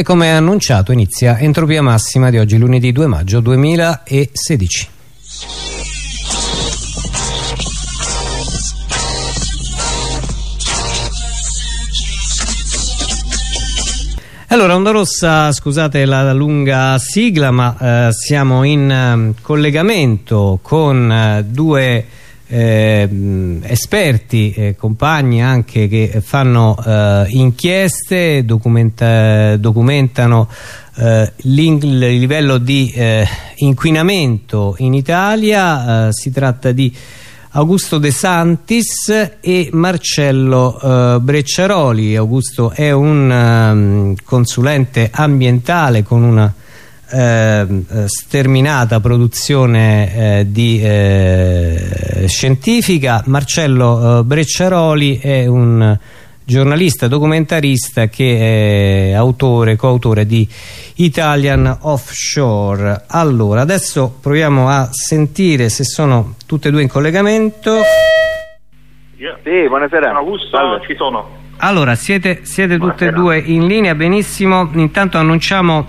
e come annunciato inizia Entropia Massima di oggi lunedì 2 maggio 2016. Allora, Onda Rossa, scusate la lunga sigla, ma eh, siamo in eh, collegamento con eh, due eh, esperti, eh, compagni anche che fanno eh, inchieste, documenta, documentano il livello di inquinamento in Italia, si tratta di Augusto De Santis e Marcello Brecciaroli. Augusto è un um, consulente ambientale con una uh, sterminata produzione uh, di, scientifica. Marcello Brecciaroli è un giornalista documentarista che è autore, coautore di Italian Offshore. Allora, adesso proviamo a sentire se sono tutte e due in collegamento. Sì, buonasera. Augusto, Salve. ci sono. Allora, siete, siete tutte e due in linea, benissimo. Intanto annunciamo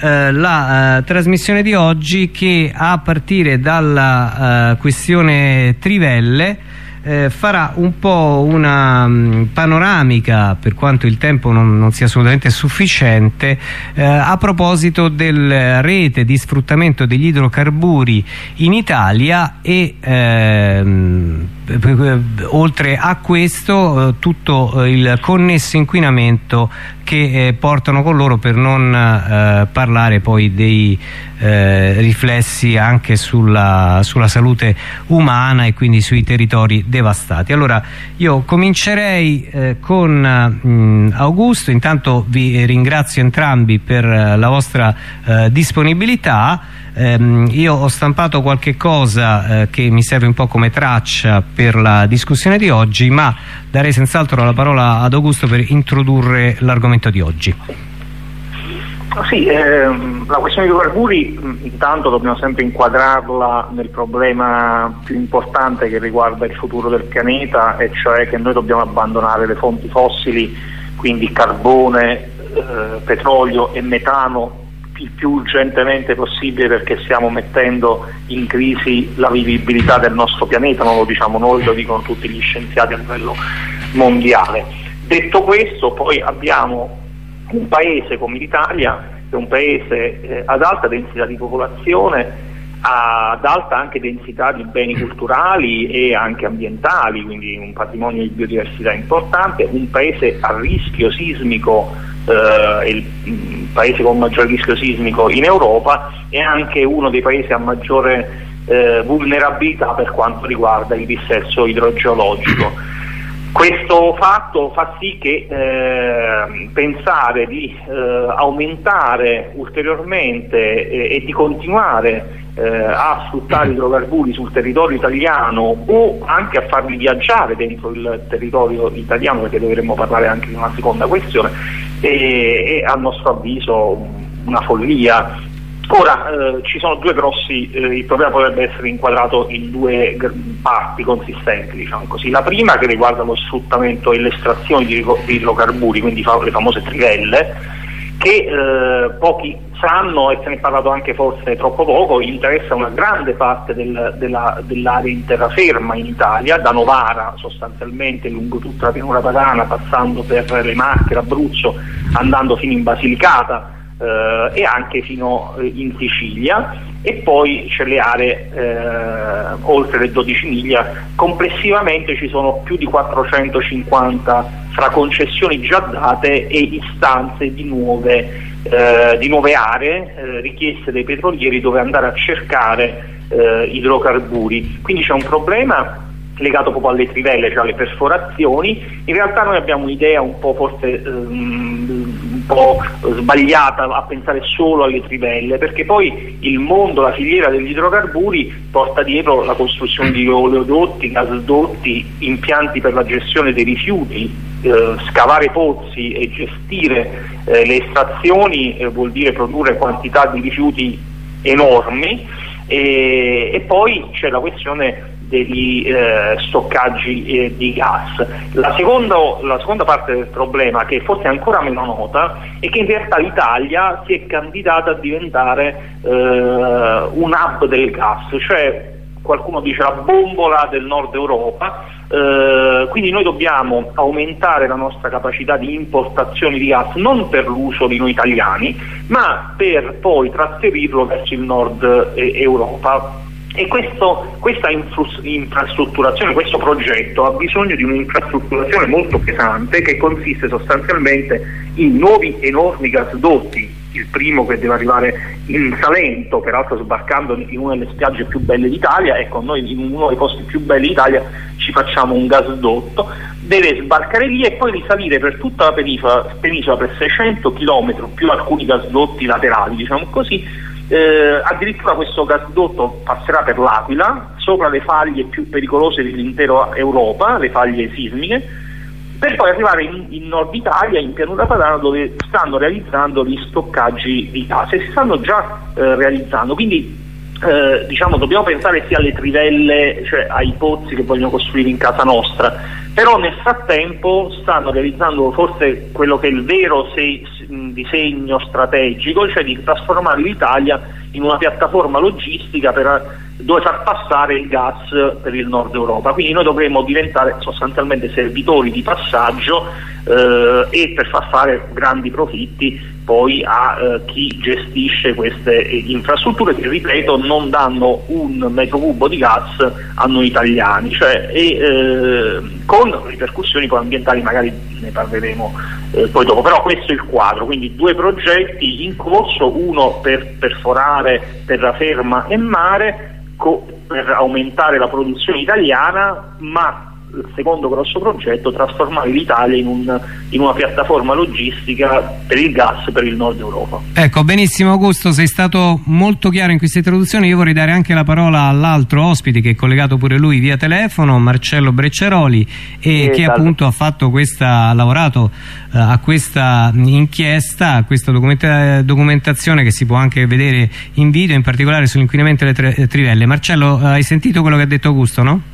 eh, la eh, trasmissione di oggi che a partire dalla eh, questione Trivelle eh, farà un po' una um, panoramica per quanto il tempo non, non sia assolutamente sufficiente eh, a proposito della rete di sfruttamento degli idrocarburi in Italia e ehm, oltre a questo eh, tutto eh, il connesso inquinamento che eh, portano con loro per non eh, parlare poi dei eh, riflessi anche sulla, sulla, salute umana e quindi sui territori devastati. Allora io comincerei eh, con mh, Augusto, intanto vi ringrazio entrambi per la vostra disponibilità. Ehm, io ho stampato qualche cosa eh, che mi serve un po' come traccia per la discussione di oggi ma darei senz'altro la parola ad Augusto per introdurre l'argomento di oggi sì, ehm, la questione dei idrocarburi mm, intanto dobbiamo sempre inquadrarla nel problema più importante che riguarda il futuro del pianeta e cioè che noi dobbiamo abbandonare le fonti fossili, quindi carbone, eh, petrolio e metano il più urgentemente possibile perché stiamo mettendo in crisi la vivibilità del nostro pianeta, non lo diciamo noi, lo dicono tutti gli scienziati a livello mondiale. Detto questo, poi abbiamo un paese come l'Italia, che è un paese eh, ad alta densità di popolazione, ad alta anche densità di beni culturali e anche ambientali, quindi un patrimonio di biodiversità importante, un paese a rischio sismico eh, il mm, paese con maggior rischio sismico in Europa e anche uno dei paesi a maggiore eh, vulnerabilità per quanto riguarda il dissesto idrogeologico. Questo fatto fa sì che eh, pensare di eh, aumentare ulteriormente eh, e di continuare eh, a sfruttare idrocarburi sul territorio italiano o anche a farli viaggiare dentro il territorio italiano, perché dovremmo parlare anche di una seconda questione, è, a nostro avviso una follia. Ora eh, ci sono due grossi, eh, il problema potrebbe essere inquadrato in due parti consistenti, diciamo così. La prima che riguarda lo sfruttamento e l'estrazione di, di idrocarburi, quindi fa, le famose trivelle, che eh, pochi sanno e se ne è parlato anche forse troppo poco, interessa una grande parte del, della, dell'area in terraferma in Italia, da Novara sostanzialmente lungo tutta la pianura padana, passando per le Marche, l'Abruzzo, andando fino in Basilicata eh, e anche fino eh, in Sicilia e poi c'è le aree eh, oltre le 12 miglia, complessivamente ci sono più di 450 fra concessioni già date e istanze di nuove, eh, di nuove aree eh, richieste dai petrolieri dove andare a cercare eh, idrocarburi. Quindi c'è un problema legato proprio alle trivelle, cioè alle perforazioni. In realtà noi abbiamo un'idea un po' forse um, un po' sbagliata a pensare solo alle trivelle, perché poi il mondo, la filiera degli idrocarburi porta dietro la costruzione di oleodotti, gasdotti, impianti per la gestione dei rifiuti, eh, scavare pozzi e gestire eh, le estrazioni eh, vuol dire produrre quantità di rifiuti enormi e, e poi c'è la questione degli eh, stoccaggi eh, di gas. La, secondo, la, seconda parte del problema, che forse è ancora meno nota, è che in realtà l'Italia si è candidata a diventare eh, un hub del gas, cioè qualcuno dice la bombola del nord Europa, eh, quindi noi dobbiamo aumentare la nostra capacità di importazione di gas non per l'uso di noi italiani, ma per poi trasferirlo verso il nord eh, Europa e questo, questa infrastrutturazione, questo progetto ha bisogno di un'infrastrutturazione molto pesante che consiste sostanzialmente in nuovi enormi gasdotti, il primo che deve arrivare in Salento, peraltro sbarcando in una delle spiagge più belle d'Italia, ecco noi in uno dei posti più belli d'Italia ci facciamo un gasdotto, deve sbarcare lì e poi risalire per tutta la penisola, penisola per 600 km più alcuni gasdotti laterali, diciamo così, eh, addirittura questo gasdotto passerà per l'Aquila, sopra le faglie più pericolose dell'intera Europa, le faglie sismiche, per poi arrivare in, in, nord Italia, in pianura padana, dove stanno realizzando gli stoccaggi di gas e si stanno già eh, realizzando. Quindi eh, diciamo, dobbiamo pensare sia alle trivelle, cioè ai pozzi che vogliono costruire in casa nostra, però nel frattempo stanno realizzando forse quello che è il vero se, disegno strategico, cioè di trasformare l'Italia in una piattaforma logistica per dove far passare il gas per il nord Europa. Quindi noi dovremmo diventare sostanzialmente servitori di passaggio eh, e per far fare grandi profitti poi a eh, chi gestisce queste eh, infrastrutture che ripeto non danno un metro cubo di gas a noi italiani, cioè, e, eh, con ripercussioni poi ambientali magari ne parleremo eh, poi dopo, però questo è il quadro, quindi due progetti in corso, uno per perforare terraferma e mare per aumentare la produzione italiana, ma il secondo grosso progetto trasformare l'Italia in, un, in, una piattaforma logistica per il gas per il nord Europa. Ecco, benissimo Augusto, sei stato molto chiaro in questa introduzione, io vorrei dare anche la parola all'altro ospite che è collegato pure lui via telefono, Marcello Brecceroli e eh, che salve. appunto ha, fatto questa, ha lavorato uh, a questa inchiesta, a questa documenta documentazione che si può anche vedere in video, in particolare sull'inquinamento delle trivelle. Marcello, hai sentito quello che ha detto Augusto, no?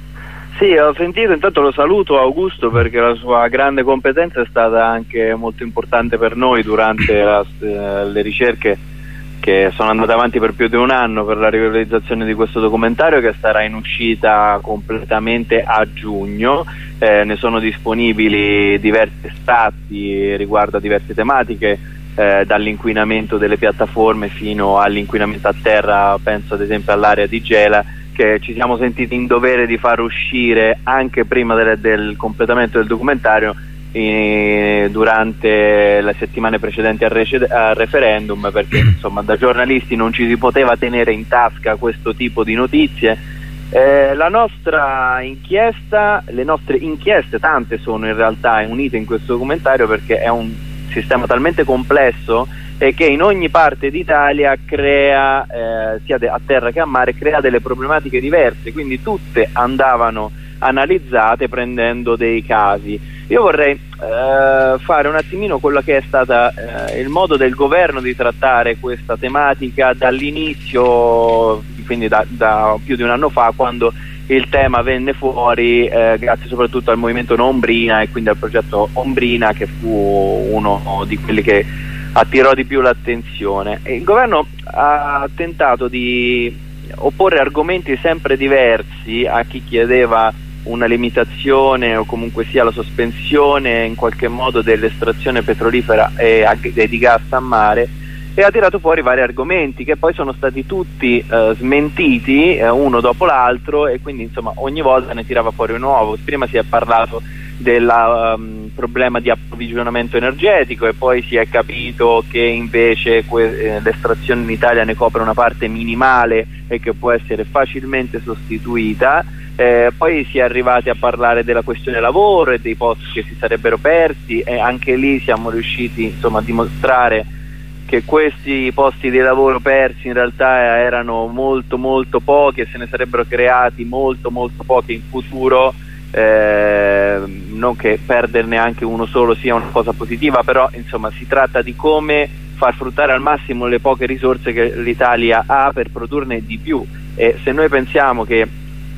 Sì, ho sentito, intanto lo saluto Augusto perché la sua grande competenza è stata anche molto importante per noi durante la, eh, le ricerche che sono andate avanti per più di un anno per la realizzazione di questo documentario che sarà in uscita completamente a giugno. Eh, ne sono disponibili diversi estratti riguardo a diverse tematiche, eh, dall'inquinamento delle piattaforme fino all'inquinamento a terra, penso ad esempio all'area di Gela che ci siamo sentiti in dovere di far uscire anche prima del, del completamento del documentario eh, durante le settimane precedenti al, al, referendum perché insomma da giornalisti non ci si poteva tenere in tasca questo tipo di notizie. Eh, la nostra inchiesta, le nostre inchieste, tante sono in realtà unite in questo documentario perché è un sistema talmente complesso e che in ogni parte d'Italia crea, eh, sia a terra che a mare, crea delle problematiche diverse, quindi tutte andavano analizzate prendendo dei casi. Io vorrei eh, fare un attimino quello che è stato eh, il modo del governo di trattare questa tematica dall'inizio, quindi da, da, più di un anno fa, quando il tema venne fuori eh, grazie soprattutto al movimento Ombrina e quindi al progetto Ombrina che fu uno di quelli che attirò di più l'attenzione. Il governo ha tentato di opporre argomenti sempre diversi a chi chiedeva una limitazione o comunque sia la sospensione in qualche modo dell'estrazione petrolifera e, e, di gas a mare e ha tirato fuori vari argomenti che poi sono stati tutti eh, smentiti eh, uno dopo l'altro e quindi insomma ogni volta ne tirava fuori un nuovo. Prima si è parlato del um, problema di approvvigionamento energetico e poi si è capito che invece eh, l'estrazione in Italia ne copre una parte minimale e che può essere facilmente sostituita. Eh, poi si è arrivati a parlare della questione lavoro e dei posti che si sarebbero persi e anche lì siamo riusciti insomma, a dimostrare che questi posti di lavoro persi in realtà erano molto molto pochi e se ne sarebbero creati molto molto pochi in futuro eh, non che perderne anche uno solo sia una cosa positiva, però insomma si tratta di come far fruttare al massimo le poche risorse che l'Italia ha per produrne di più. E se noi pensiamo che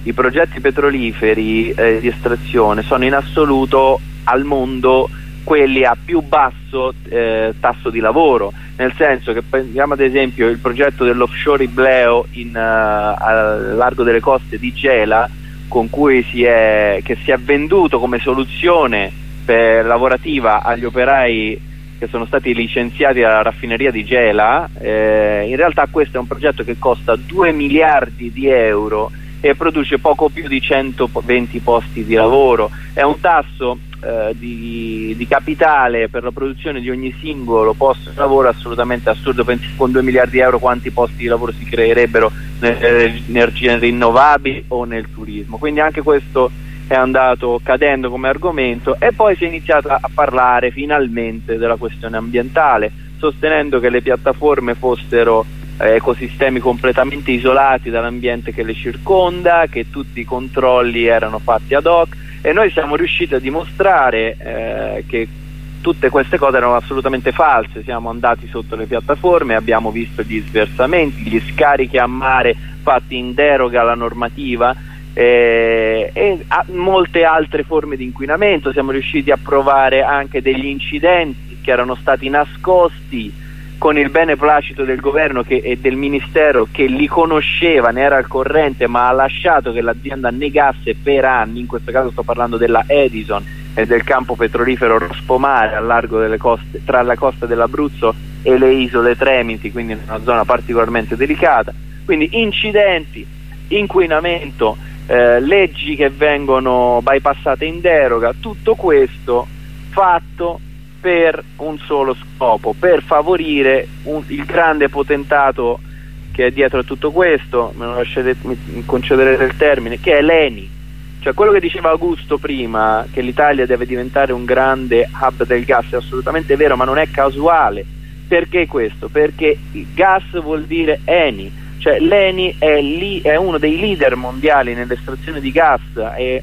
i progetti petroliferi eh, di estrazione sono in assoluto al mondo quelli a più basso eh, tasso di lavoro, nel senso che prendiamo ad esempio il progetto dell'offshore Ibleo in, uh, al largo delle coste di Gela, con cui si è, che si è venduto come soluzione per, lavorativa agli operai che sono stati licenziati dalla raffineria di Gela, eh, in realtà questo è un progetto che costa 2 miliardi di euro e produce poco più di 120 posti di lavoro, è un tasso eh, di, di, capitale per la produzione di ogni singolo posto di lavoro assolutamente assurdo, pensi con 2 miliardi di euro quanti posti di lavoro si creerebbero nelle energie rinnovabili o nel turismo, quindi anche questo è andato cadendo come argomento. E poi si è iniziato a parlare finalmente della questione ambientale, sostenendo che le piattaforme fossero eh, ecosistemi completamente isolati dall'ambiente che le circonda, che tutti i controlli erano fatti ad hoc e noi siamo riusciti a dimostrare eh, che tutte queste cose erano assolutamente false, siamo andati sotto le piattaforme, abbiamo visto gli sversamenti, gli scarichi a mare fatti in deroga alla normativa eh, e molte altre forme di inquinamento, siamo riusciti a provare anche degli incidenti che erano stati nascosti con il beneplacito del governo che, e del ministero che li conosceva, ne era al corrente, ma ha lasciato che l'azienda negasse per anni, in questo caso sto parlando della Edison e del campo petrolifero Rospomare a largo delle coste, tra la costa dell'Abruzzo e le isole Tremiti, quindi in una zona particolarmente delicata. Quindi incidenti, inquinamento, eh, leggi che vengono bypassate in deroga, tutto questo fatto per un solo scopo, per favorire un, il grande potentato che è dietro a tutto questo, me lo lasciate, mi concederete il termine, che è l'ENI. Cioè quello che diceva Augusto prima, che l'Italia deve diventare un grande hub del gas, è assolutamente vero, ma non è casuale. Perché questo? Perché gas vuol dire ENI, cioè l'ENI è, lì, è uno dei leader mondiali nell'estrazione di gas e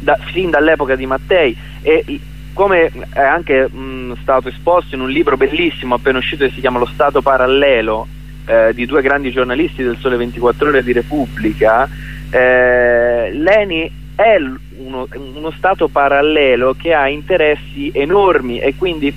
da, fin dall'epoca di Mattei e come è anche mh, stato esposto in un libro bellissimo appena uscito che si chiama Lo Stato Parallelo eh, di due grandi giornalisti del Sole 24 Ore di Repubblica, eh, l'ENI è uno, uno, Stato parallelo che ha interessi enormi e quindi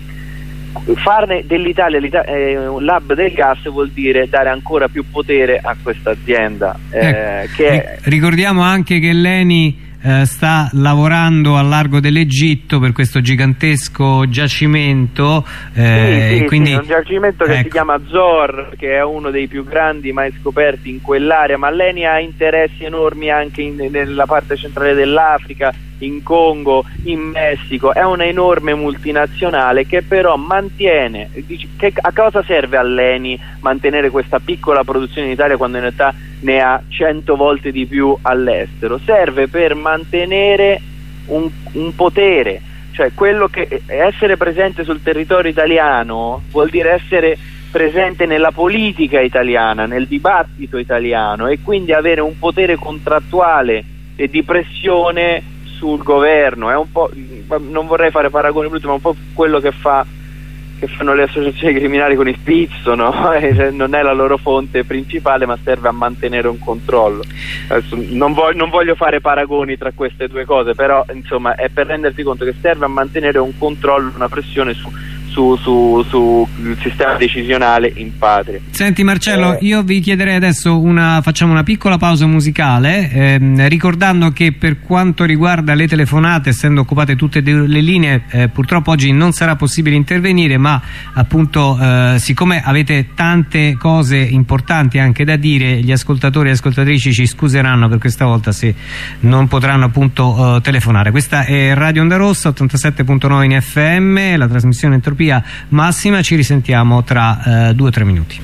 farne dell'Italia eh, un lab del gas vuol dire dare ancora più potere a questa azienda. Eh, ecco, ricordiamo anche che l'ENI eh, sta lavorando al largo dell'Egitto per questo gigantesco giacimento eh, sì, sì, quindi... sì, un giacimento che ecco. si chiama Zor che è uno dei più grandi mai scoperti in quell'area ma l'ENI ha interessi enormi anche in, nella parte centrale dell'Africa in Congo, in Messico, è una enorme multinazionale che però mantiene, che, a cosa serve all'ENI mantenere questa piccola produzione in Italia quando in realtà ne ha 100 volte di più all'estero? Serve per mantenere un, un potere, cioè che essere presente sul territorio italiano vuol dire essere presente nella politica italiana, nel dibattito italiano e quindi avere un potere contrattuale e di pressione sul governo, non vorrei fare paragoni brutti, ma un po' quello che, fa, che fanno le associazioni criminali con il pizzo, no? Cioè, non è la loro fonte principale, ma serve a mantenere un controllo. Adesso, non, voglio, non voglio fare paragoni tra queste due cose, però insomma è per rendersi conto che serve a mantenere un controllo, una pressione su sul su, su sistema decisionale in patria. Senti Marcello, eh. io vi chiederei adesso una, facciamo una piccola pausa musicale, ehm, ricordando che per quanto riguarda le telefonate, essendo occupate tutte le linee, eh, purtroppo oggi non sarà possibile intervenire, ma appunto eh, siccome avete tante cose importanti anche da dire, gli ascoltatori e ascoltatrici ci scuseranno per questa volta se non potranno appunto eh, telefonare. Questa è Radio Onda Rossa, 87.9 in FM, la trasmissione Entropia massima ci risentiamo tra eh, due o tre minuti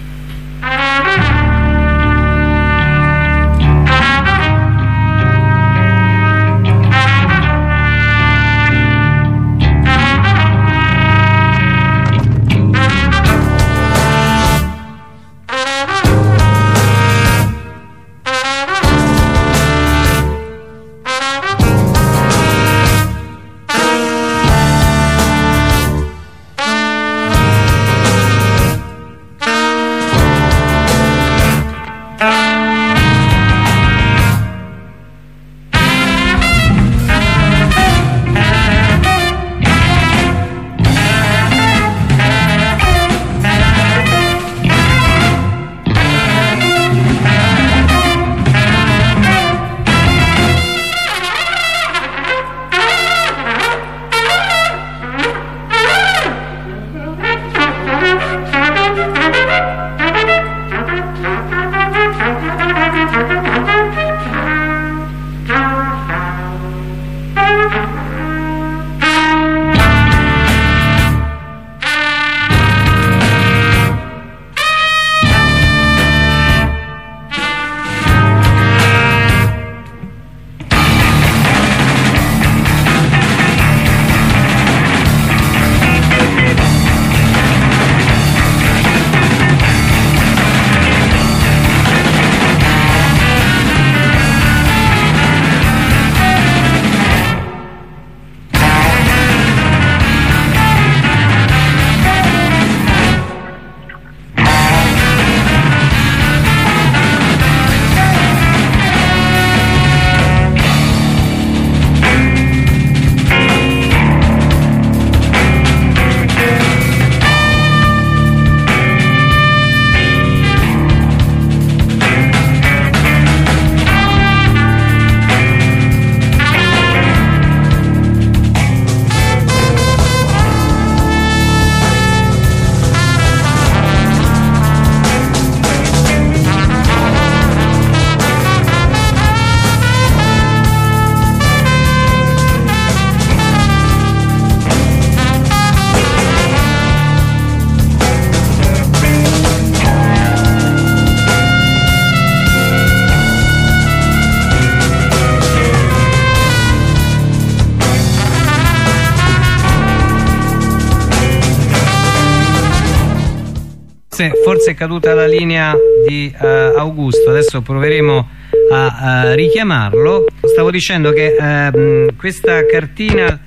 Forse è caduta la linea di uh, Augusto, adesso proveremo a uh, richiamarlo. Stavo dicendo che uh, questa cartina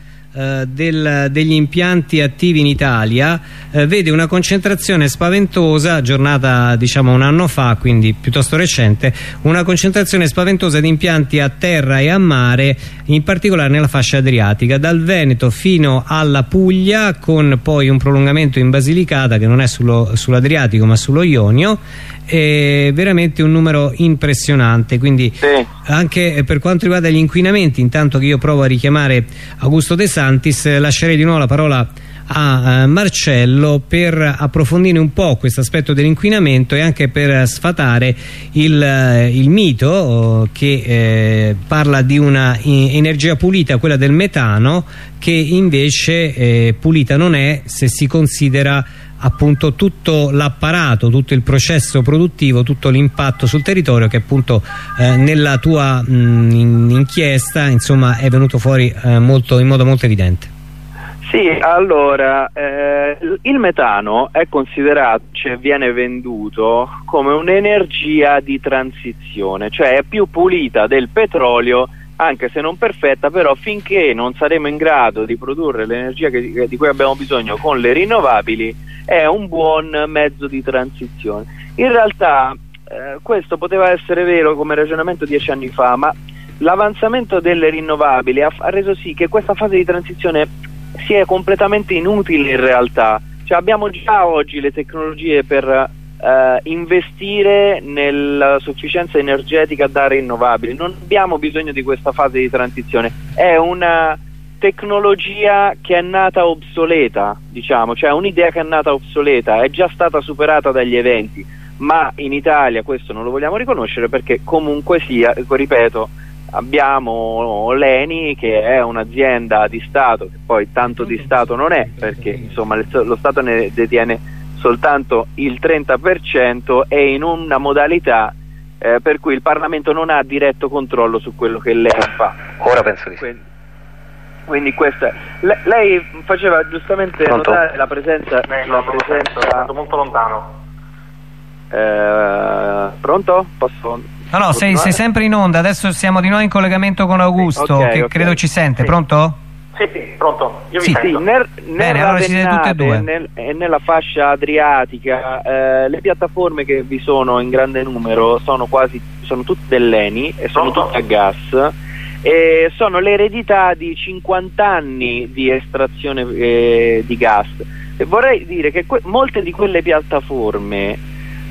del, degli impianti attivi in Italia eh, vede una concentrazione spaventosa giornata diciamo un anno fa quindi piuttosto recente una concentrazione spaventosa di impianti a terra e a mare in particolare nella fascia adriatica dal Veneto fino alla Puglia con poi un prolungamento in Basilicata che non è sull'Adriatico sull ma sullo Ionio è veramente un numero impressionante quindi sì. anche per quanto riguarda gli inquinamenti intanto che io provo a richiamare Augusto De Santis lascerei di nuovo la parola a uh, Marcello per approfondire un po' questo aspetto dell'inquinamento e anche per sfatare il, uh, il mito uh, che eh, parla di una energia pulita, quella del metano, che invece eh, pulita non è se si considera appunto tutto l'apparato, tutto il processo produttivo, tutto l'impatto sul territorio che appunto eh, nella tua mh, in, inchiesta insomma è venuto fuori eh, molto, in modo molto evidente. Sì, allora eh, il metano è considerato, cioè viene venduto come un'energia di transizione, cioè è più pulita del petrolio anche se non perfetta, però finché non saremo in grado di produrre l'energia di cui abbiamo bisogno con le rinnovabili, è un buon mezzo di transizione. In realtà eh, questo poteva essere vero come ragionamento dieci anni fa, ma l'avanzamento delle rinnovabili ha, ha, reso sì che questa fase di transizione sia completamente inutile in realtà. Cioè abbiamo già oggi le tecnologie per eh, investire nella sufficienza energetica da rinnovabili, non abbiamo bisogno di questa fase di transizione, è una tecnologia che è nata obsoleta, diciamo, cioè un'idea che è nata obsoleta, è già stata superata dagli eventi, ma in Italia questo non lo vogliamo riconoscere perché comunque sia, ripeto, abbiamo l'ENI che è un'azienda di Stato, che poi tanto di Stato non è, perché insomma lo Stato ne detiene soltanto il 30% e in una modalità eh, per cui il Parlamento non ha diretto controllo su quello che lei fa. Ora penso di sì. Quindi questa, lei, lei faceva giustamente Pronto? notare la presenza, eh, la presenza molto lontano. Eh, pronto? Posso? No, no, sei, sei, sempre in onda, adesso siamo di nuovo in collegamento con Augusto, okay, che okay. credo ci sente, sì. pronto? Sì, sì, pronto, io sì. vi sì, nel, Bene, allora siete tutte e due. Nel, e nella fascia adriatica eh, le piattaforme che vi sono in grande numero sono quasi, sono tutte dell'ENI e sono pronto? tutte a gas eh, sono l'eredità di 50 anni di estrazione eh, di gas e vorrei dire che molte di quelle piattaforme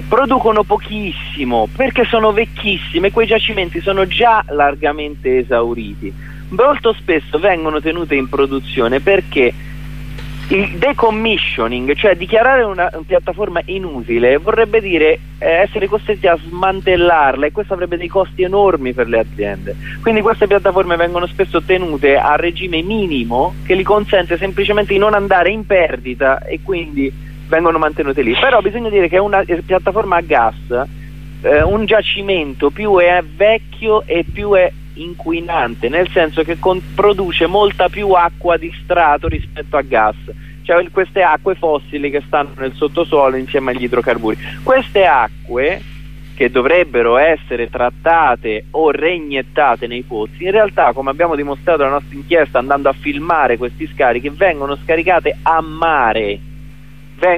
producono pochissimo perché sono vecchissime, quei giacimenti sono già largamente esauriti. Molto spesso vengono tenute in produzione perché il decommissioning, cioè dichiarare una, piattaforma inutile, vorrebbe dire eh, essere costretti a smantellarla e questo avrebbe dei costi enormi per le aziende. Quindi queste piattaforme vengono spesso tenute a regime minimo che li consente semplicemente di non andare in perdita e quindi vengono mantenute lì. Però bisogna dire che una piattaforma a gas, eh, un giacimento più è vecchio e più è inquinante, nel senso che produce molta più acqua di strato rispetto a gas, cioè queste acque fossili che stanno nel sottosuolo insieme agli idrocarburi. Queste acque che dovrebbero essere trattate o reinyettate nei pozzi, in realtà come abbiamo dimostrato nella nostra inchiesta andando a filmare questi scarichi, vengono scaricate a mare.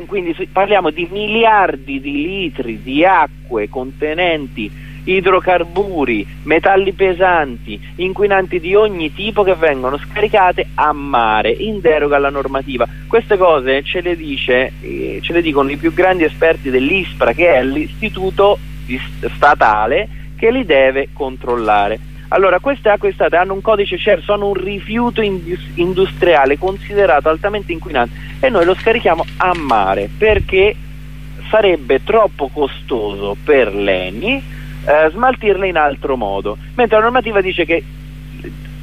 quindi parliamo di miliardi di litri di acque contenenti idrocarburi, metalli pesanti, inquinanti di ogni tipo che vengono scaricate a mare in deroga alla normativa. Queste cose ce le, dice, eh, ce le dicono i più grandi esperti dell'ISPRA, che è l'istituto statale che li deve controllare. Allora, queste acque state hanno un codice CER, sono un rifiuto industriale considerato altamente inquinante e noi lo scarichiamo a mare perché sarebbe troppo costoso per l'ENI eh, smaltirle in altro modo, mentre la normativa dice che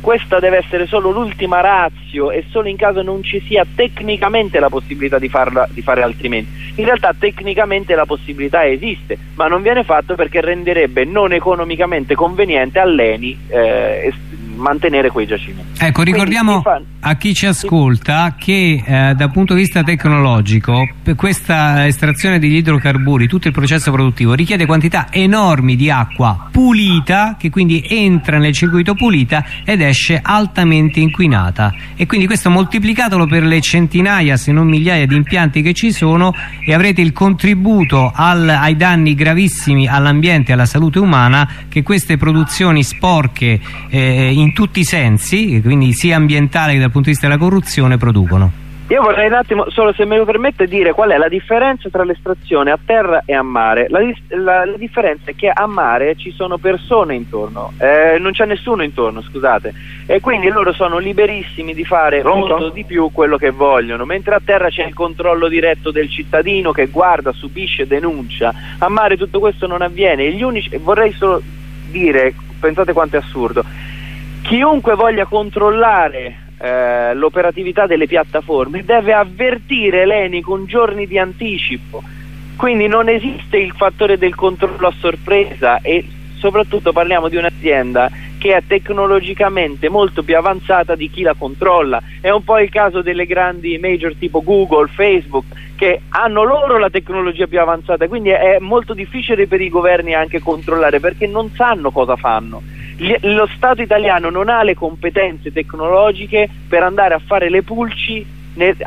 questa deve essere solo l'ultima razio e solo in caso non ci sia tecnicamente la possibilità di, farla, di fare altrimenti. In realtà tecnicamente la possibilità esiste, ma non viene fatto perché renderebbe non economicamente conveniente all'ENI eh, mantenere quei giacimenti. Ecco, ricordiamo fa... a chi ci ascolta che eh, dal punto di vista tecnologico per questa estrazione degli idrocarburi, tutto il processo produttivo richiede quantità enormi di acqua pulita che quindi entra nel circuito pulita ed esce altamente inquinata e quindi questo moltiplicatelo per le centinaia se non migliaia di impianti che ci sono e avrete il contributo al, ai danni gravissimi all'ambiente e alla salute umana che queste produzioni sporche eh, in tutti i sensi, quindi sia ambientale che dal punto di vista della corruzione, producono. Io vorrei un attimo, solo se me lo permette, dire qual è la differenza tra l'estrazione a terra e a mare. La, la, la differenza è che a mare ci sono persone intorno, eh, non c'è nessuno intorno, scusate, e quindi loro sono liberissimi di fare Pronto? molto di più quello che vogliono, mentre a terra c'è il controllo diretto del cittadino che guarda, subisce, denuncia. A mare tutto questo non avviene. Gli unici, vorrei solo dire, pensate quanto è assurdo, chiunque voglia controllare eh, l'operatività delle piattaforme deve avvertire l'ENI con giorni di anticipo. Quindi non esiste il fattore del controllo a sorpresa e soprattutto parliamo di un'azienda che è tecnologicamente molto più avanzata di chi la controlla. È un po' il caso delle grandi major tipo Google, Facebook che hanno loro la tecnologia più avanzata. Quindi è molto difficile per i governi anche controllare perché non sanno cosa fanno lo Stato italiano non ha le competenze tecnologiche per andare a fare le pulci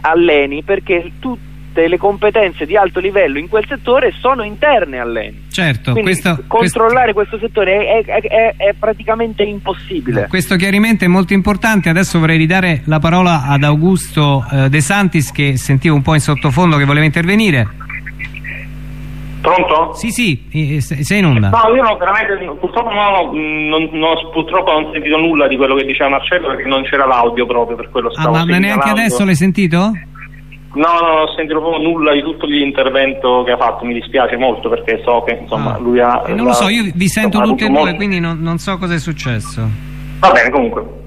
all'ENI perché tutte le competenze di alto livello in quel settore sono interne all'ENI. Certo, Quindi questo, controllare questo, questo settore è, è, è, praticamente impossibile. Questo chiarimento è molto importante, adesso vorrei ridare la parola ad Augusto eh, De Santis che sentivo un po' in sottofondo che voleva intervenire. Pronto? Sì, sì, sei in onda. No, io no, veramente, purtroppo no, non, non, purtroppo non ho sentito nulla di quello che diceva Marcello perché non c'era l'audio proprio, per quello stavo Ah, ma neanche adesso l'hai sentito? No, no, non ho sentito proprio nulla di tutto l'intervento che ha fatto, mi dispiace molto perché so che insomma ah. lui ha... Eh, non lo so, io vi sento tutti e due, molto... quindi non, non so cosa è successo. Va bene, comunque.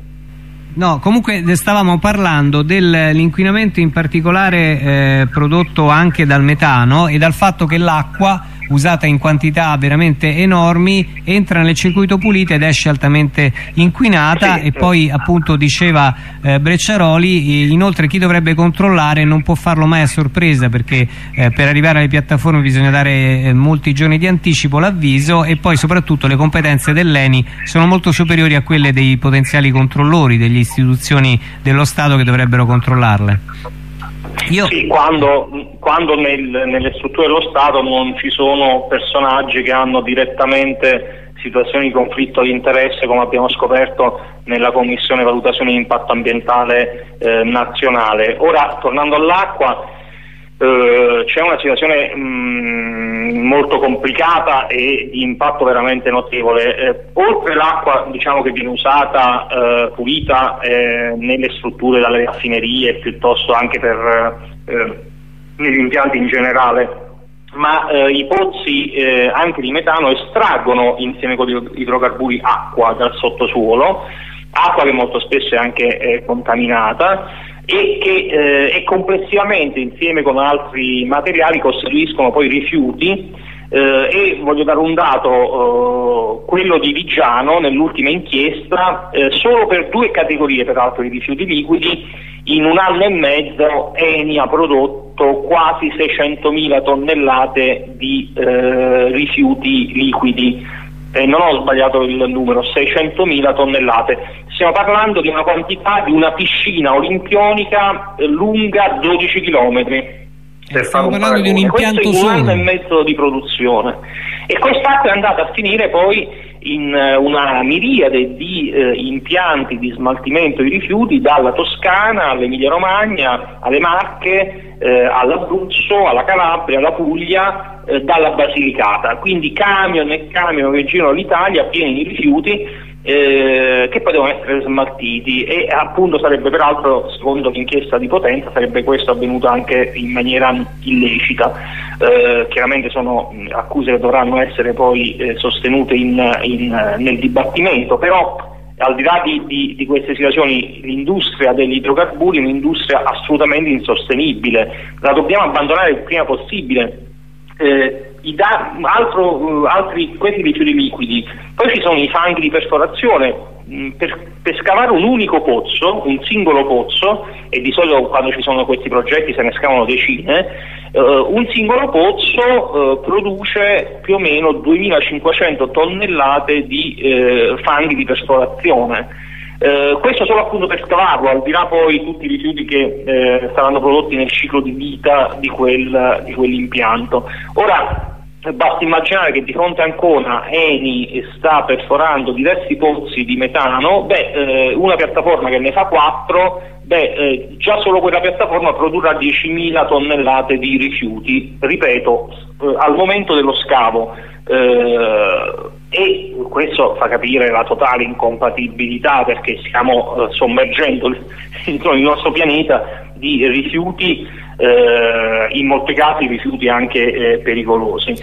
No, comunque stavamo parlando dell'inquinamento in particolare eh, prodotto anche dal metano e dal fatto che l'acqua usata in quantità veramente enormi entra nel circuito pulito ed esce altamente inquinata sì, e poi appunto diceva eh, Brecciaroli inoltre chi dovrebbe controllare non può farlo mai a sorpresa perché eh, per arrivare alle piattaforme bisogna dare eh, molti giorni di anticipo l'avviso e poi soprattutto le competenze dell'ENI sono molto superiori a quelle dei potenziali controllori delle istituzioni dello Stato che dovrebbero controllarle. Io... Sì, quando, quando nel, nelle strutture dello Stato non ci sono personaggi che hanno direttamente situazioni di conflitto di interesse come abbiamo scoperto nella Commissione Valutazione di Impatto Ambientale eh, Nazionale. Ora, tornando all'acqua, eh, c'è una situazione mh, mm, molto complicata e di impatto veramente notevole. Eh, oltre l'acqua diciamo, che viene usata eh, pulita eh, nelle strutture dalle raffinerie piuttosto anche per, eh, negli impianti in generale, ma i pozzi anche di metano estraggono insieme con gli idrocarburi acqua dal sottosuolo, acqua che molto spesso è anche contaminata e che eh, e complessivamente insieme con altri materiali costituiscono poi rifiuti eh, e voglio dare un dato, eh, quello di Vigiano nell'ultima inchiesta, eh, solo per due categorie peraltro di rifiuti liquidi, in un anno e mezzo Eni ha prodotto quasi 600.000 tonnellate di eh, rifiuti liquidi eh, non ho sbagliato il numero, 600.000 tonnellate. Stiamo parlando di una quantità di una piscina olimpionica eh, lunga 12 km. Per Stiamo parlando di un impianto Questo in un anno e mezzo di produzione. E quest'acqua è andata a finire poi in uh, una miriade di uh, impianti di smaltimento di rifiuti dalla Toscana all'Emilia Romagna, alle Marche, uh, all'Abruzzo, alla Calabria, alla Puglia, dalla Basilicata. Quindi camion e camion che girano l'Italia pieni di rifiuti eh, che poi devono essere smaltiti. E appunto sarebbe peraltro secondo l'inchiesta di Potenza sarebbe questo avvenuto anche in maniera illecita. Eh, chiaramente sono accuse che dovranno essere poi eh, sostenute in, in, nel dibattimento però al di là di, di, di queste situazioni l'industria degli idrocarburi è un'industria assolutamente insostenibile. La dobbiamo abbandonare il prima possibile eh, altro, altri, questi rifiuti liquidi. Poi ci sono i fanghi di perforazione. Mm, per, per, scavare un unico pozzo, un singolo pozzo, e di solito quando ci sono questi progetti se ne scavano decine, eh, un singolo pozzo eh, produce più o meno 2500 tonnellate di eh, fanghi di perforazione. Eh, questo solo appunto per scavarlo, al di là poi di tutti i rifiuti che eh, saranno prodotti nel ciclo di vita di, quel, di quell'impianto. Ora, Basta immaginare che di fronte a Ancona Eni sta perforando diversi pozzi di metano, beh, eh, una piattaforma che ne fa 4, beh, eh, già solo quella piattaforma produrrà 10.000 tonnellate di rifiuti, ripeto, eh, al momento dello scavo. Eh, e questo fa capire la totale incompatibilità perché stiamo eh, sommergendo il, il nostro pianeta di rifiuti eh, in molti casi rifiuti anche eh, pericolosi.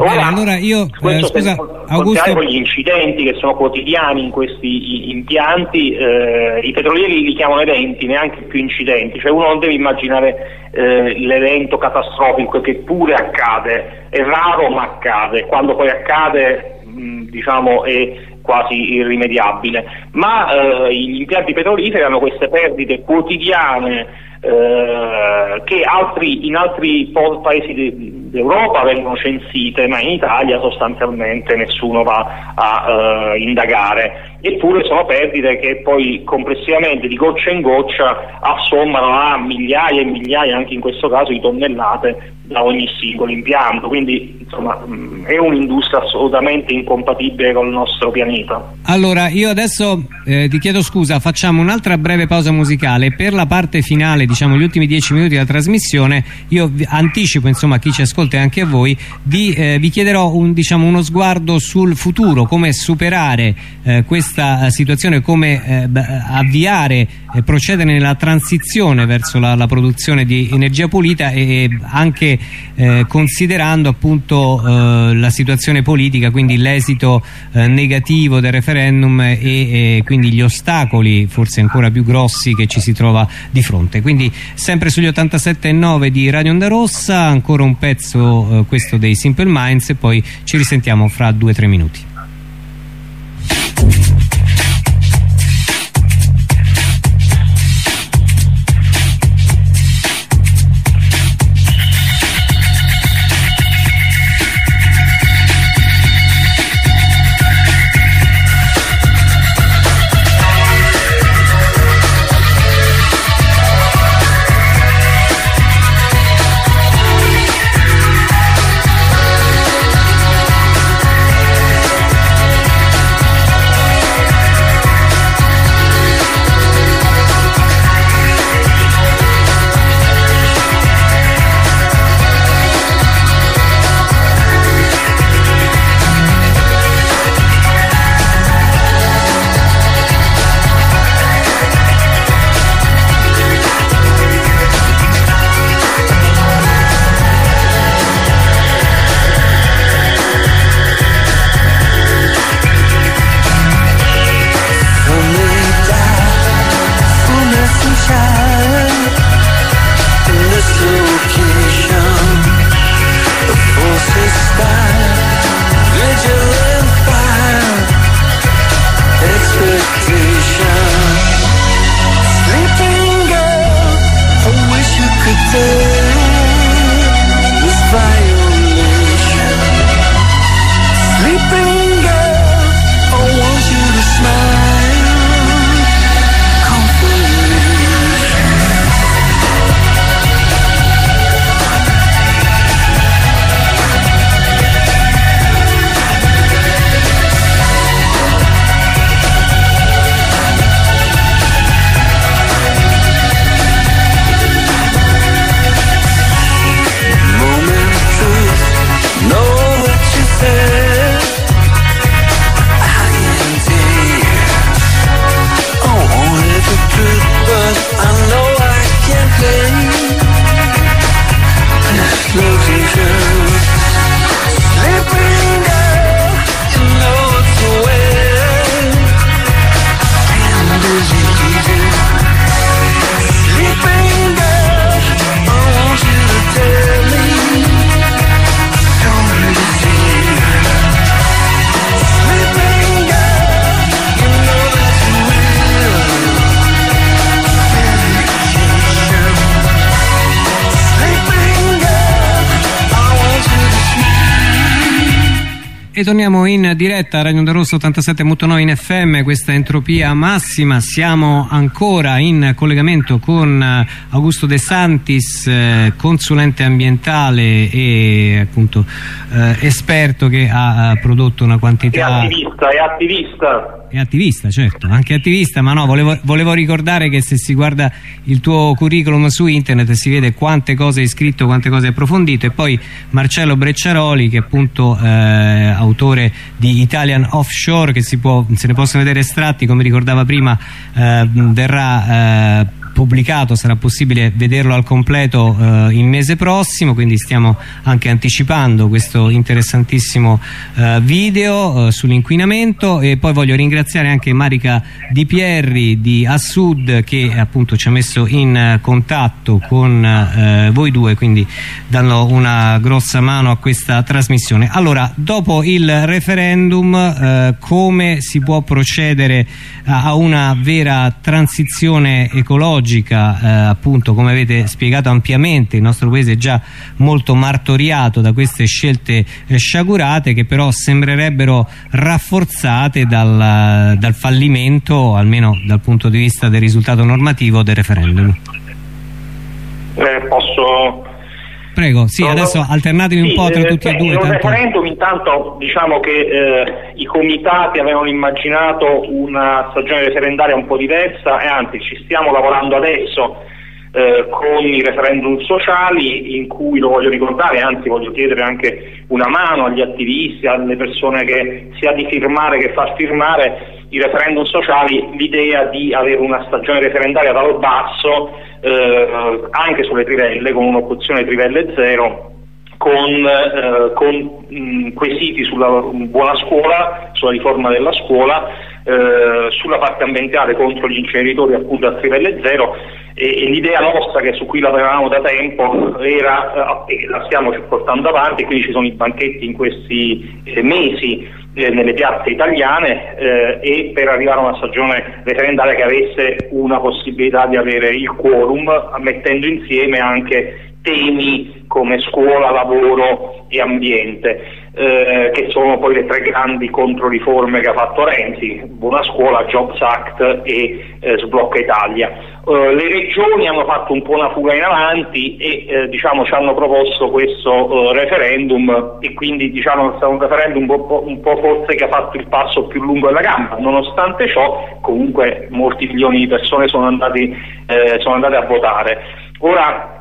Ora, Bene, allora io eh, scusa, Augusto... con gli incidenti che sono quotidiani in questi impianti, eh, i petrolieri li chiamano eventi, neanche più incidenti, cioè uno non deve immaginare eh, l'evento catastrofico che pure accade, è raro ma accade, quando poi accade mh, diciamo è quasi irrimediabile, ma eh, gli impianti petroliferi hanno queste perdite quotidiane eh, che altri, in altri paesi d'Europa vengono censite, ma in Italia sostanzialmente nessuno va a uh, indagare. Eppure sono perdite che poi complessivamente di goccia in goccia assommano a migliaia e migliaia, anche in questo caso, di tonnellate da ogni singolo impianto, quindi insomma è un'industria assolutamente incompatibile con il nostro pianeta. Allora io adesso eh, ti chiedo scusa, facciamo un'altra breve pausa musicale, per la parte finale, diciamo gli ultimi dieci minuti della trasmissione, io anticipo insomma a chi ci ascolta e anche a voi, di, eh, vi chiederò un, diciamo, uno sguardo sul futuro, come superare eh, questa situazione, come eh, avviare e procedere nella transizione verso la, la produzione di energia pulita e anche eh, considerando appunto eh, la situazione politica, quindi l'esito eh, negativo del referendum e, e, quindi gli ostacoli forse ancora più grossi che ci si trova di fronte. Quindi sempre sugli 87,9 di Radio Onda Rossa, ancora un pezzo eh, questo dei Simple Minds e poi ci risentiamo fra due o tre minuti. E torniamo in diretta a Radio Onda Rosso 87.9 in FM, questa entropia massima, siamo ancora in collegamento con eh, Augusto De Santis, eh, consulente ambientale e appunto eh, esperto che ha, prodotto una quantità... È attivista, è attivista. È attivista, certo, anche attivista, ma no, volevo, volevo, ricordare che se si guarda il tuo curriculum su internet si vede quante cose hai scritto, quante cose hai approfondito e poi Marcello Brecciaroli che appunto eh, autore di Italian Offshore che può, se ne possono vedere estratti come ricordava prima eh, verrà eh, pubblicato, sarà possibile vederlo al completo eh, il mese prossimo, quindi stiamo anche anticipando questo interessantissimo eh, video eh, sull'inquinamento e poi voglio ringraziare anche Marica Di Pierri di Assud che appunto ci ha messo in contatto con eh, voi due, quindi dando una grossa mano a questa trasmissione. Allora, dopo il referendum eh, come si può procedere a una vera transizione ecologica ecologica, eh, appunto come avete spiegato ampiamente, il nostro paese è già molto martoriato da queste scelte eh, sciagurate che però sembrerebbero rafforzate dal, dal fallimento, almeno dal punto di vista del risultato normativo del referendum. Eh, posso Prego, sì, no, adesso alternatevi sì, un po' tra eh, tutti e due. In un referendum intanto diciamo che eh, i comitati avevano immaginato una stagione referendaria un po' diversa e anzi ci stiamo lavorando adesso eh, con i referendum sociali in cui lo voglio ricordare, anzi voglio chiedere anche una mano agli attivisti, alle persone che sia di firmare che far firmare i referendum sociali l'idea di avere una stagione referendaria dal basso eh, anche sulle trivelle con un'opzione trivelle zero con, eh, con mh, quesiti sulla buona scuola, sulla riforma della scuola, eh, sulla parte ambientale contro gli inceneritori appunto a trivelle zero e, e l'idea nostra che su cui lavoravamo da tempo era, eh, la stiamo portando avanti, quindi ci sono i banchetti in questi eh, mesi eh, nelle piazze italiane eh, e per arrivare a una stagione referendaria che avesse una possibilità di avere il quorum mettendo insieme anche temi come scuola, lavoro e ambiente, eh, che sono poi le tre grandi controriforme che ha fatto Renzi, Buona Scuola, Jobs Act e eh, Sblocca Italia. Eh, le regioni hanno fatto un po' una fuga in avanti e eh, diciamo, ci hanno proposto questo eh, referendum e quindi diciamo, è stato un referendum un po', un po', forse che ha fatto il passo più lungo della gamba, nonostante ciò comunque molti milioni di persone sono andati, eh, sono andate a votare. Ora,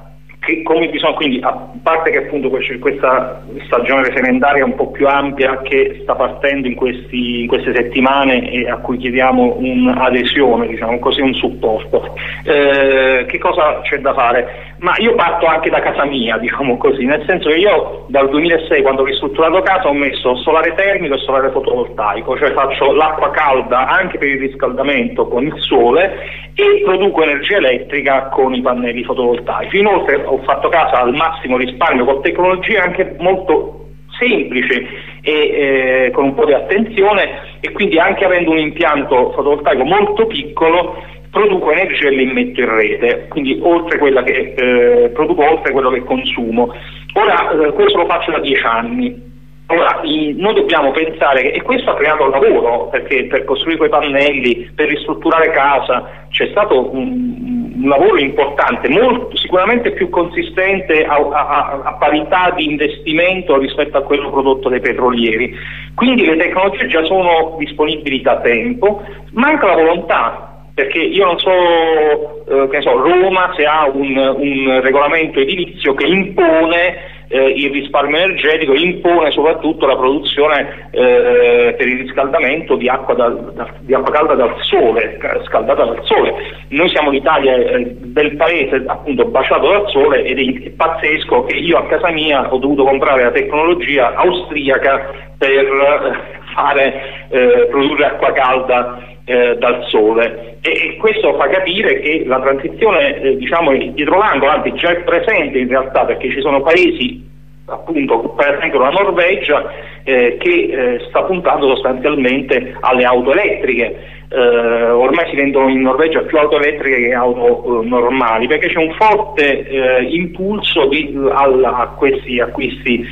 che, come bisogna, quindi a parte che appunto questa stagione referendaria un po' più ampia che sta partendo in, questi, in queste settimane e a cui chiediamo un'adesione, diciamo così, un supporto, eh, che cosa c'è da fare? Ma io parto anche da casa mia, diciamo così, nel senso che io dal 2006 quando ho ristrutturato casa ho messo solare termico e solare fotovoltaico, cioè faccio l'acqua calda anche per il riscaldamento con il sole e produco energia elettrica con i pannelli fotovoltaici. Inoltre ho fatto casa al massimo risparmio con tecnologie anche molto semplici e eh, con un po' di attenzione e quindi anche avendo un impianto fotovoltaico molto piccolo produco energia e la immetto in rete, quindi oltre che, eh, produco oltre quello che consumo. Ora eh, questo lo faccio da dieci anni Ora, noi dobbiamo pensare che, e questo ha creato lavoro, perché per costruire quei pannelli, per ristrutturare casa, c'è stato un, un lavoro importante, molto, sicuramente più consistente a, a, a, parità di investimento rispetto a quello prodotto dai petrolieri. Quindi le tecnologie già sono disponibili da tempo, manca la volontà, perché io non so, eh, che so Roma se ha un, un regolamento edilizio che impone eh, il risparmio energetico impone soprattutto la produzione eh, per il riscaldamento di acqua, da, da, di acqua, calda dal sole, scaldata dal sole. Noi siamo l'Italia eh, del paese appunto baciato dal sole ed è, è pazzesco che io a casa mia ho dovuto comprare la tecnologia austriaca per eh, fare, eh, produrre acqua calda eh, dal sole. E, e, questo fa capire che la transizione eh, diciamo dietro l'angolo, anzi già è presente in realtà perché ci sono paesi appunto per esempio la Norvegia eh, che eh, sta puntando sostanzialmente alle auto elettriche. Eh, ormai si vendono in Norvegia più auto elettriche che auto eh, normali perché c'è un forte impulso di, al, a questi acquisti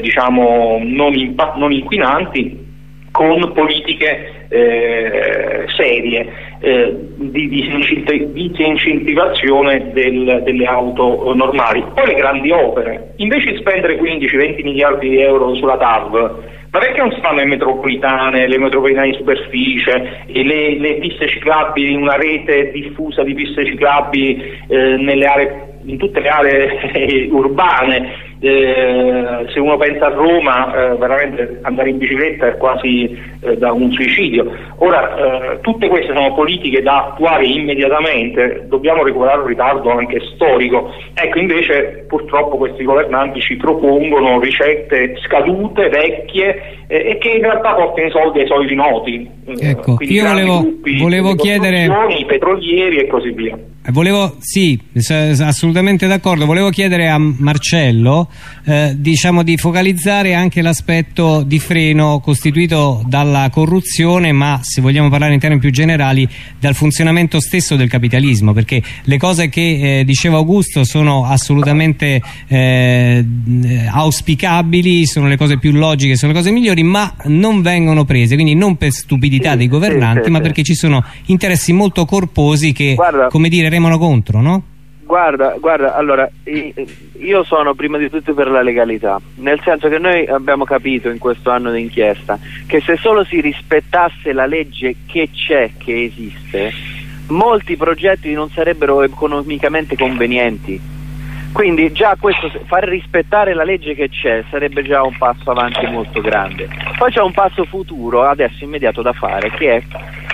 diciamo non, non, inquinanti con politiche eh, serie eh, di disincentivazione del, delle auto normali. Poi le grandi opere, invece di spendere 15-20 miliardi di euro sulla TAV ma perché non si fanno le metropolitane, le metropolitane in superficie, le, le piste ciclabili, una rete diffusa di piste ciclabili eh, aree, in tutte le aree urbane? Eh, se uno pensa a Roma, eh, veramente andare in bicicletta è quasi eh, da un suicidio. Ora, eh, tutte queste sono politiche da attuare immediatamente, dobbiamo recuperare un ritardo anche storico. Ecco, invece purtroppo questi governanti ci propongono ricette scadute, vecchie eh, e che in realtà portano i soldi ai soldi noti. Ecco, io volevo, volevo chiedere... I petrolieri e così via. Volevo, sì, assolutamente d'accordo. Volevo chiedere a Marcello eh, diciamo di focalizzare anche l'aspetto di freno costituito dalla corruzione, ma se vogliamo parlare in termini più generali, dal funzionamento stesso del capitalismo, perché le cose che eh, diceva Augusto sono assolutamente eh, auspicabili, sono le cose più logiche, sono le cose migliori, ma non vengono prese, quindi non per stupidità dei governanti, ma perché ci sono interessi molto corposi che, Guarda, come dire, remano contro, no? Guarda, guarda, allora, io sono prima di tutto per la legalità, nel senso che noi abbiamo capito in questo anno di inchiesta che se solo si rispettasse la legge che c'è, che esiste, molti progetti non sarebbero economicamente convenienti quindi già questo, far rispettare la legge che c'è sarebbe già un passo avanti molto grande. Poi c'è un passo futuro, adesso immediato da fare, che è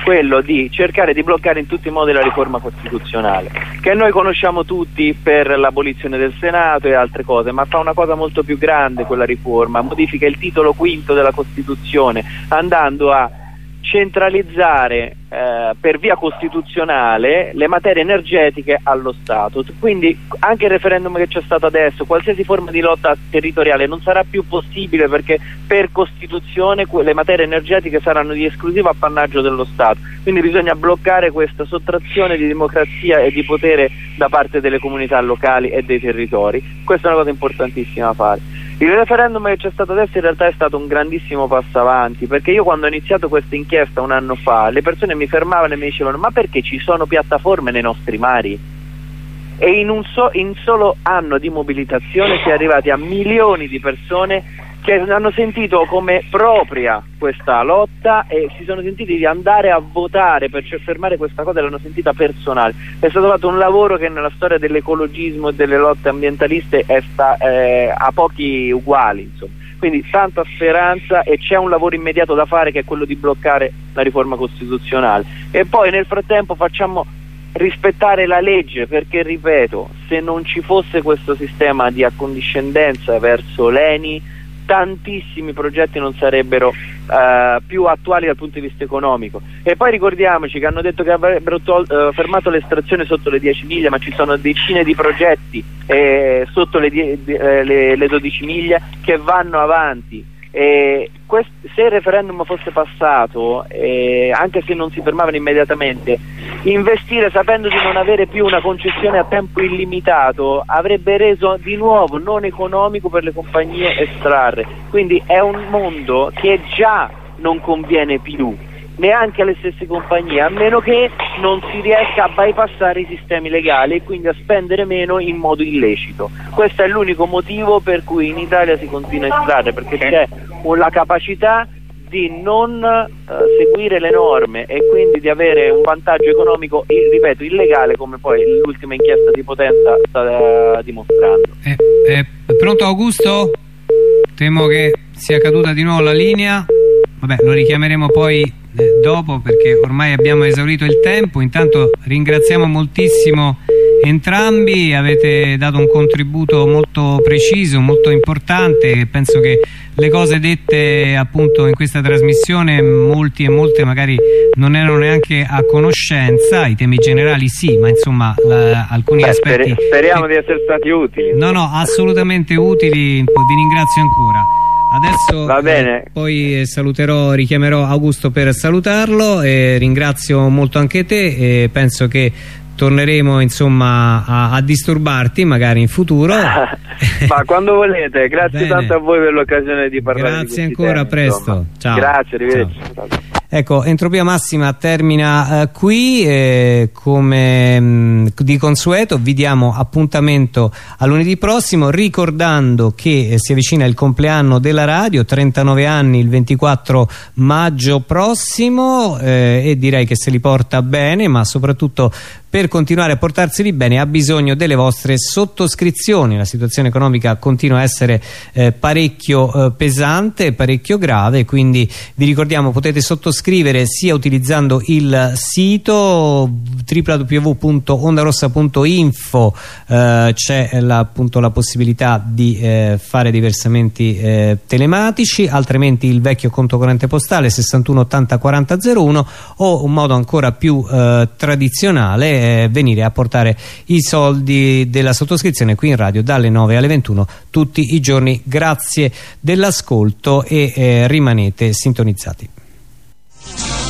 quello di cercare di bloccare in tutti i modi la riforma costituzionale, che noi conosciamo tutti per l'abolizione del Senato e altre cose, ma fa una cosa molto più grande quella riforma, modifica il titolo quinto della Costituzione, andando a centralizzare eh, per via costituzionale le materie energetiche allo Stato. Quindi anche il referendum che c'è stato adesso, qualsiasi forma di lotta territoriale non sarà più possibile perché per Costituzione le materie energetiche saranno di esclusivo appannaggio dello Stato. Quindi bisogna bloccare questa sottrazione di democrazia e di potere da parte delle comunità locali e dei territori. Questa è una cosa importantissima da fare. Il referendum che c'è stato adesso in realtà è stato un grandissimo passo avanti perché io quando ho iniziato questa inchiesta un anno fa le persone mi fermavano e mi dicevano ma perché ci sono piattaforme nei nostri mari? E in un so, in solo anno di mobilitazione si è arrivati a milioni di persone che hanno sentito come propria questa lotta e si sono sentiti di andare a votare per fermare questa cosa e l'hanno sentita personale. È stato fatto un lavoro che nella storia dell'ecologismo e delle lotte ambientaliste è sta, eh, a pochi uguali. Insomma. Quindi tanta speranza e c'è un lavoro immediato da fare che è quello di bloccare la riforma costituzionale. E poi nel frattempo facciamo rispettare la legge perché ripeto se non ci fosse questo sistema di accondiscendenza verso l'ENI tantissimi progetti non sarebbero uh, più attuali dal punto di vista economico. E poi ricordiamoci che hanno detto che avrebbero uh, fermato l'estrazione sotto le 10 miglia, ma ci sono decine di progetti eh, sotto le, eh, le, le 12 miglia che vanno avanti. E quest- se il referendum fosse passato, eh, anche se non si fermavano immediatamente, investire sapendo di non avere più una concessione a tempo illimitato avrebbe reso di nuovo non economico per le compagnie estrarre. Quindi è un mondo che già non conviene più neanche alle stesse compagnie, a meno che non si riesca a bypassare i sistemi legali e quindi a spendere meno in modo illecito. Questo è l'unico motivo per cui in Italia si continua a estrarre, perché c'è la capacità di non uh, seguire le norme e quindi di avere un vantaggio economico, ripeto, illegale come poi l'ultima inchiesta di Potenza sta uh, dimostrando. Eh, eh, pronto Augusto? Temo che sia caduta di nuovo la linea. Vabbè, lo richiameremo poi eh, dopo perché ormai abbiamo esaurito il tempo. Intanto ringraziamo moltissimo entrambi, avete dato un contributo molto preciso, molto importante. Penso che le cose dette appunto in questa trasmissione molti e molte magari non erano neanche a conoscenza, i temi generali sì, ma insomma la, alcuni Beh, aspetti... Speriamo che... di essere stati utili. No, no, assolutamente utili, vi ringrazio ancora. Adesso. Eh, poi saluterò, richiamerò Augusto per salutarlo e ringrazio molto anche te e penso che torneremo insomma a, a disturbarti magari in futuro ma quando volete grazie Bene. tanto a voi per l'occasione di parlare grazie di ancora, a temi, presto insomma. ciao grazie arrivederci Ciao. Ecco, Entropia Massima termina eh, qui, eh, come mh, di consueto vi diamo appuntamento a lunedì prossimo ricordando che eh, si avvicina il compleanno della radio, 39 anni il 24 maggio prossimo eh, e direi che se li porta bene ma soprattutto per continuare a portarseli bene ha bisogno delle vostre sottoscrizioni. La situazione economica continua a essere eh, parecchio eh, pesante parecchio grave quindi vi ricordiamo potete sottoscrivere sia utilizzando il sito www.ondarossa.info eh, c'è appunto la possibilità di eh, fare dei versamenti eh, telematici altrimenti il vecchio conto corrente postale 61 80 40 01 o un modo ancora più eh, tradizionale venire a portare i soldi della sottoscrizione qui in radio dalle 9 alle 21 tutti i giorni. Grazie dell'ascolto e eh, rimanete sintonizzati Thank you.